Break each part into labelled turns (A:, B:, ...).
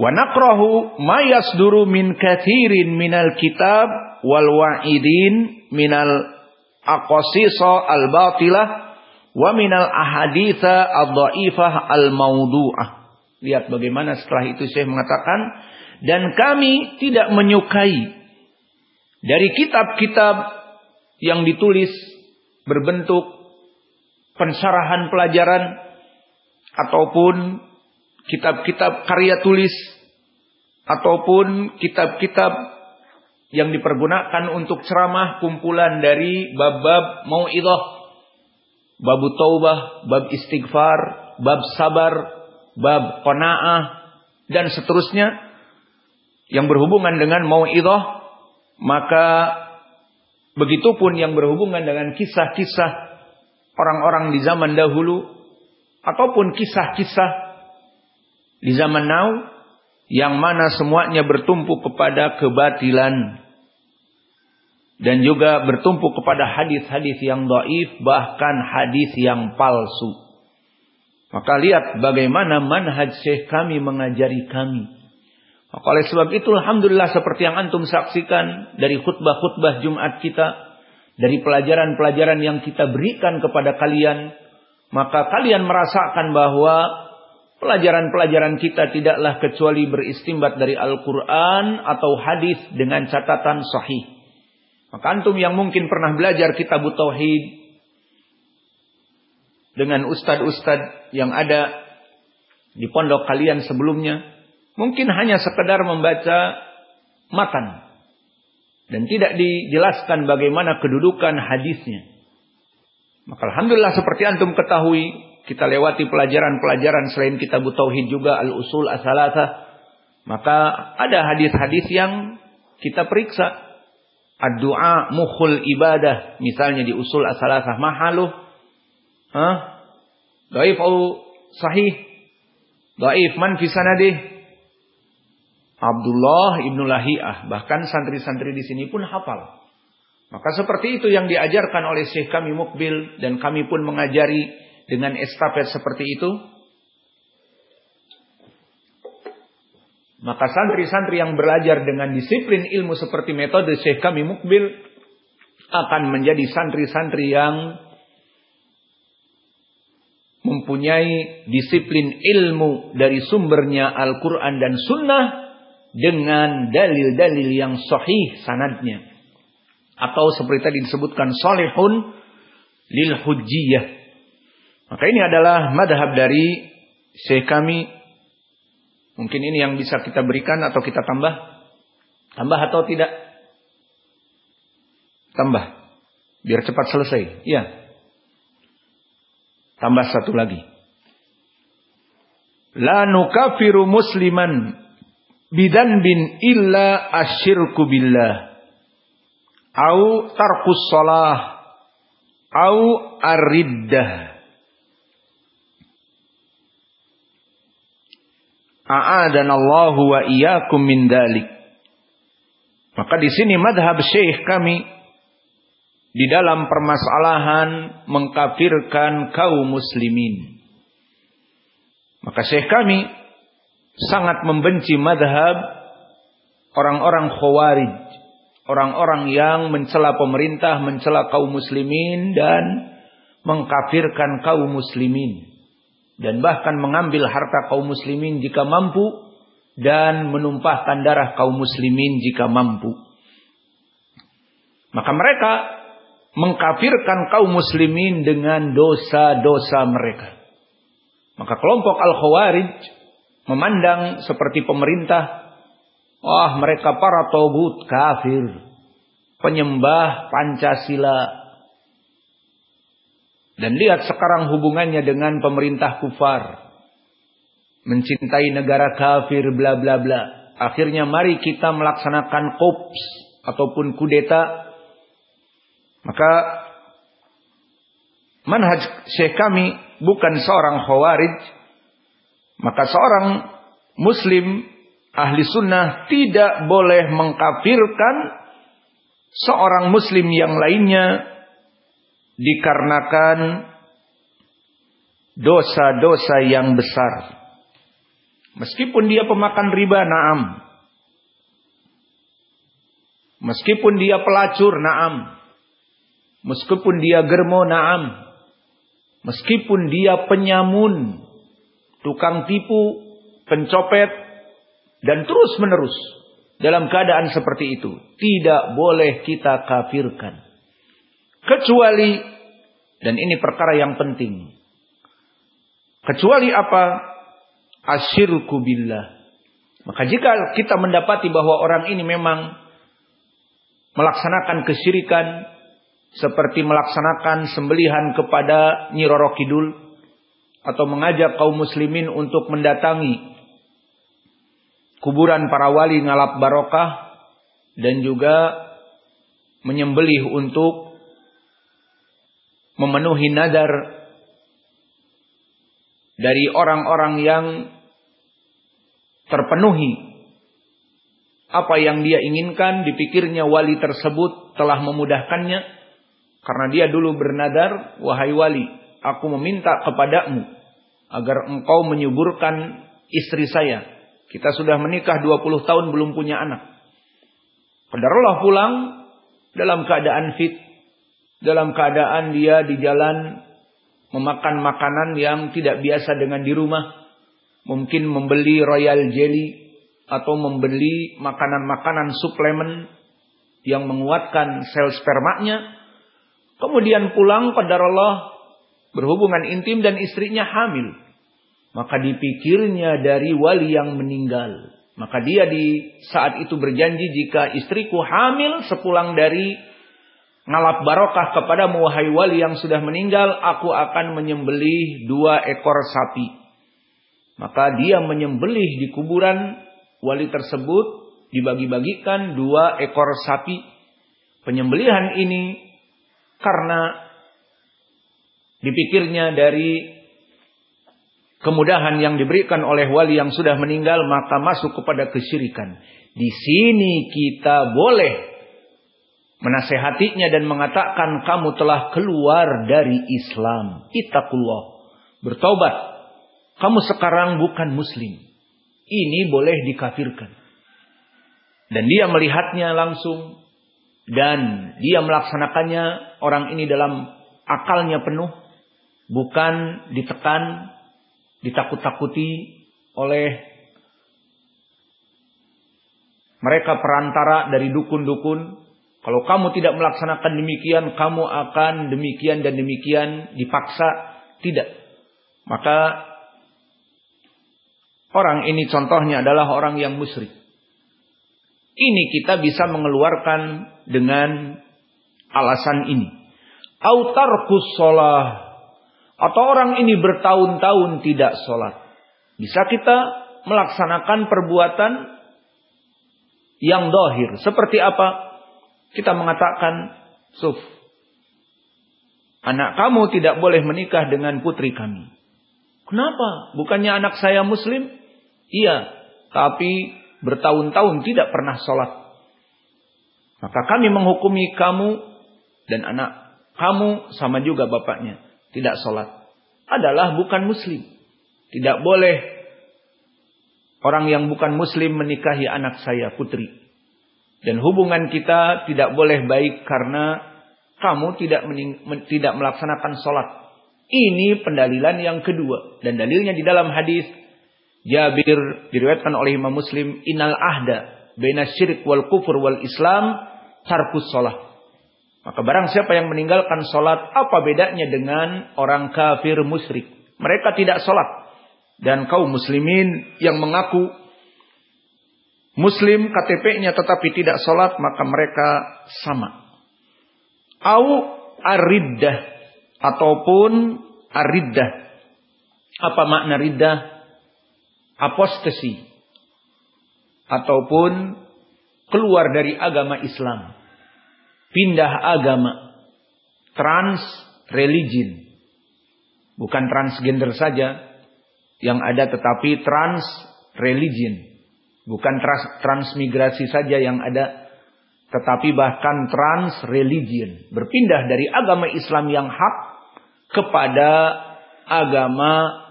A: Wa nakrahu ma yasduru min kathirin minal kitab wal wa'idin minal aqasisa al batilah wa minal ahaditha ad-dhaifah al maudu'ah. Lihat bagaimana setelah itu saya mengatakan dan kami tidak menyukai dari kitab-kitab yang ditulis berbentuk pensarahan pelajaran ataupun kitab-kitab karya tulis ataupun kitab-kitab yang dipergunakan untuk ceramah kumpulan dari bab-bab mau'idah, bab taubah, bab istighfar, bab sabar, bab qanaah dan seterusnya yang berhubungan dengan mau'idah, maka begitupun yang berhubungan dengan kisah-kisah orang-orang di zaman dahulu ataupun kisah-kisah di zaman now yang mana semuanya bertumpu kepada kebatilan dan juga bertumpu kepada hadis-hadis yang doif bahkan hadis yang palsu. Maka lihat bagaimana manhaj syekh kami mengajari kami. Maka oleh sebab itu Alhamdulillah seperti yang antum saksikan dari khutbah-khutbah Jumat kita. Dari pelajaran-pelajaran yang kita berikan kepada kalian. Maka kalian merasakan bahwa Pelajaran-pelajaran kita tidaklah kecuali beristimbat dari Al-Quran atau hadis dengan catatan sahih. Maka antum yang mungkin pernah belajar kitab Tauhid dengan ustad-ustad yang ada di pondok kalian sebelumnya, mungkin hanya sekedar membaca matan dan tidak dijelaskan bagaimana kedudukan hadisnya. Maka alhamdulillah seperti antum ketahui kita lewati pelajaran-pelajaran selain kitab tauhid juga al-usul as-salasah, maka ada hadis-hadis yang kita periksa. Ad-du'a mukhul ibadah, misalnya di usul as-salasah mahaluh. Hah? Dhaif au sahih? Dhaif man fi sanadih? Abdullah ibnu Lahiyah, bahkan santri-santri di sini pun hafal. Maka seperti itu yang diajarkan oleh Syekh kami Mukbil dan kami pun mengajari dengan estafet seperti itu, maka santri-santri yang belajar dengan disiplin ilmu seperti metode Syekh kami Mukbil akan menjadi santri-santri yang mempunyai disiplin ilmu dari sumbernya Al-Quran dan Sunnah dengan dalil-dalil yang sahih sanadnya. Atau seperti tadi disebutkan solehun lil hujjiyah. Maka ini adalah madhab dari Syekh kami. Mungkin ini yang bisa kita berikan atau kita tambah. Tambah atau tidak? Tambah. Biar cepat selesai. Iya. Tambah satu lagi. La nukafiru musliman bidan bin illa asyirku billah. Au tarkus salah. Au ariddah. A'adanallahu wa iyyakum min dalik. Maka di sini madhab syekh kami di dalam permasalahan mengkafirkan kaum muslimin. Maka syekh kami sangat membenci madhab orang-orang khawarij. Orang-orang yang mencela pemerintah, mencela kaum muslimin dan mengkafirkan kaum muslimin dan bahkan mengambil harta kaum muslimin jika mampu dan menumpahkan darah kaum muslimin jika mampu. Maka mereka mengkafirkan kaum muslimin dengan dosa-dosa mereka. Maka kelompok Al-Khawarij memandang seperti pemerintah, wah mereka para togut kafir, penyembah Pancasila, dan lihat sekarang hubungannya dengan pemerintah kufar. Mencintai negara kafir bla bla bla. Akhirnya mari kita melaksanakan kops ataupun kudeta. Maka manhaj syekh kami bukan seorang khawarij. Maka seorang muslim ahli sunnah tidak boleh mengkafirkan seorang muslim yang lainnya dikarenakan dosa-dosa yang besar. Meskipun dia pemakan riba, naam. Meskipun dia pelacur, naam. Meskipun dia germo, naam. Meskipun dia penyamun, tukang tipu, pencopet, dan terus menerus dalam keadaan seperti itu. Tidak boleh kita kafirkan. Kecuali, dan ini perkara yang penting. Kecuali apa? Asyirku billah. Maka jika kita mendapati bahwa orang ini memang melaksanakan kesyirikan seperti melaksanakan sembelihan kepada Nyi Roro Kidul atau mengajak kaum muslimin untuk mendatangi kuburan para wali ngalap barokah dan juga menyembelih untuk memenuhi nadar dari orang-orang yang terpenuhi apa yang dia inginkan. Dipikirnya wali tersebut telah memudahkannya karena dia dulu bernadar wahai wali aku meminta kepadamu agar engkau menyuburkan istri saya. Kita sudah menikah 20 tahun belum punya anak. Qadarullah pulang dalam keadaan fit dalam keadaan dia di jalan memakan makanan yang tidak biasa dengan di rumah. Mungkin membeli royal jelly atau membeli makanan-makanan suplemen yang menguatkan sel spermanya. Kemudian pulang pada Allah berhubungan intim dan istrinya hamil. Maka dipikirnya dari wali yang meninggal. Maka dia di saat itu berjanji jika istriku hamil sepulang dari ngalap barokah kepada wahai wali yang sudah meninggal, aku akan menyembelih dua ekor sapi. Maka dia menyembelih di kuburan wali tersebut, dibagi-bagikan dua ekor sapi. Penyembelihan ini karena dipikirnya dari kemudahan yang diberikan oleh wali yang sudah meninggal maka masuk kepada kesyirikan. Di sini kita boleh menasehatinya dan mengatakan kamu telah keluar dari Islam. Itakullah. Bertobat. Kamu sekarang bukan muslim. Ini boleh dikafirkan. Dan dia melihatnya langsung. Dan dia melaksanakannya orang ini dalam akalnya penuh. Bukan ditekan, ditakut-takuti oleh mereka perantara dari dukun-dukun kalau kamu tidak melaksanakan demikian, kamu akan demikian dan demikian dipaksa. Tidak. Maka orang ini contohnya adalah orang yang musyrik. Ini kita bisa mengeluarkan dengan alasan ini. Autarkus sholah. Atau orang ini bertahun-tahun tidak sholat. Bisa kita melaksanakan perbuatan yang dohir. Seperti apa? Kita mengatakan, Suf, anak kamu tidak boleh menikah dengan putri kami. Kenapa? Bukannya anak saya muslim? Iya, tapi bertahun-tahun tidak pernah sholat. Maka kami menghukumi kamu dan anak kamu sama juga bapaknya. Tidak sholat. Adalah bukan muslim. Tidak boleh orang yang bukan muslim menikahi anak saya putri. Dan hubungan kita tidak boleh baik karena kamu tidak tidak melaksanakan sholat. Ini pendalilan yang kedua. Dan dalilnya di dalam hadis Jabir diriwayatkan oleh Imam Muslim, "Innal ahda baina syirik wal kufur wal Islam tarkus sholat." Maka barang siapa yang meninggalkan sholat, apa bedanya dengan orang kafir musyrik? Mereka tidak sholat. Dan kaum muslimin yang mengaku Muslim KTP-nya tetapi tidak sholat maka mereka sama. Au ariddah ataupun ariddah. Apa makna riddah? Apostasi. Ataupun keluar dari agama Islam. Pindah agama. Trans religion. Bukan transgender saja yang ada tetapi trans religion Bukan trans transmigrasi saja yang ada, tetapi bahkan trans religion. Berpindah dari agama Islam yang hak kepada agama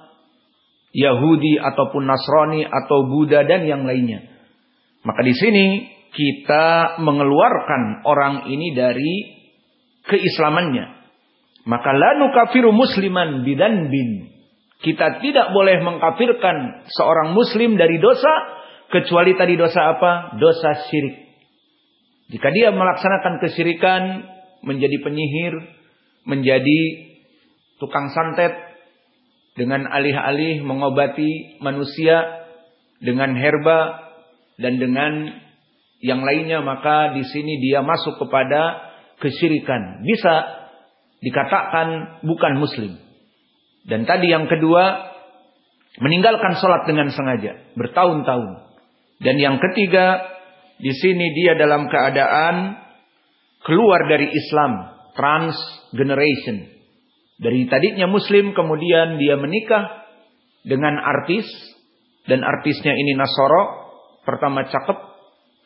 A: Yahudi ataupun Nasrani atau Buddha dan yang lainnya. Maka di sini kita mengeluarkan orang ini dari keislamannya. Maka lanu kafiru musliman bidan bin. Kita tidak boleh mengkafirkan seorang muslim dari dosa kecuali tadi dosa apa? Dosa syirik. Jika dia melaksanakan kesyirikan menjadi penyihir, menjadi tukang santet dengan alih-alih mengobati manusia dengan herba dan dengan yang lainnya maka di sini dia masuk kepada kesyirikan. Bisa dikatakan bukan muslim. Dan tadi yang kedua, meninggalkan sholat dengan sengaja, bertahun-tahun. Dan yang ketiga, di sini dia dalam keadaan keluar dari Islam, transgeneration. Dari tadinya muslim, kemudian dia menikah dengan artis, dan artisnya ini Nasoro, pertama cakep,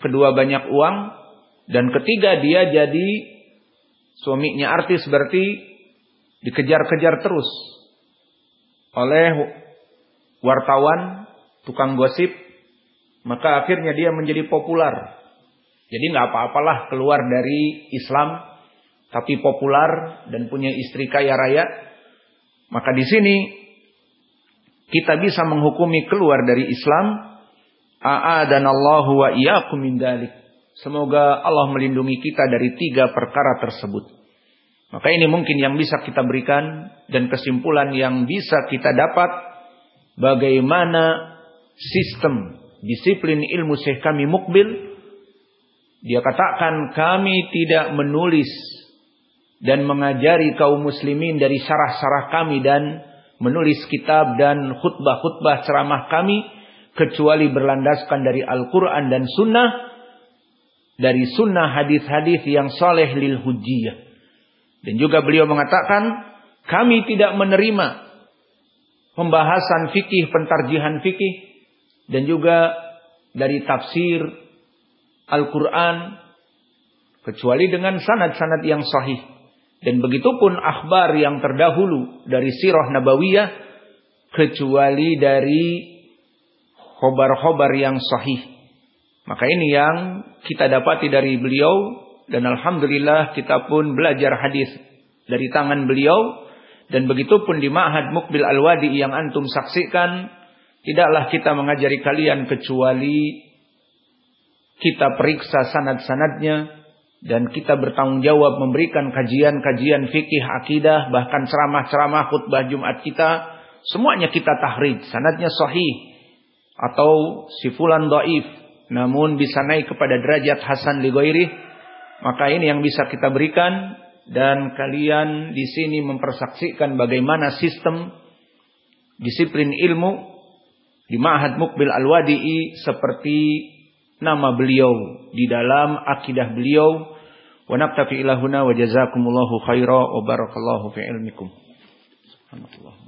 A: kedua banyak uang, dan ketiga dia jadi suaminya artis berarti dikejar-kejar terus oleh wartawan, tukang gosip, maka akhirnya dia menjadi populer. Jadi nggak apa-apalah keluar dari Islam, tapi populer dan punya istri kaya raya. Maka di sini kita bisa menghukumi keluar dari Islam. dan Allah wa iyyakum min dalik. Semoga Allah melindungi kita dari tiga perkara tersebut. Maka ini mungkin yang bisa kita berikan dan kesimpulan yang bisa kita dapat bagaimana sistem disiplin ilmu Syekh kami mukbil. Dia katakan kami tidak menulis dan mengajari kaum muslimin dari syarah-syarah kami dan menulis kitab dan khutbah-khutbah ceramah kami kecuali berlandaskan dari Al-Quran dan Sunnah dari Sunnah hadis-hadis yang soleh lil hujiyah dan juga beliau mengatakan, kami tidak menerima pembahasan fikih, pentarjihan fikih, dan juga dari tafsir Al-Quran, kecuali dengan sanad-sanad yang sahih. Dan begitupun akhbar yang terdahulu dari sirah nabawiyah, kecuali dari khobar-khobar yang sahih. Maka ini yang kita dapati dari beliau dan alhamdulillah kita pun belajar hadis dari tangan beliau dan begitu pun di Ma'had Mukbil Al-Wadi yang antum saksikan tidaklah kita mengajari kalian kecuali kita periksa sanad-sanadnya dan kita bertanggung jawab memberikan kajian-kajian fikih akidah bahkan ceramah-ceramah khutbah Jumat kita. Semuanya kita tahrij sanadnya sahih. Atau sifulan dhaif namun bisa naik kepada derajat hasan li maka ini yang bisa kita berikan. Dan kalian di sini mempersaksikan bagaimana sistem disiplin ilmu di Ma'had Mukbil Al-Wadi'i seperti nama beliau di dalam akidah beliau. Wa naktafi ilahuna wa jazakumullahu khaira wa barakallahu fi ilmikum. Subhanallah.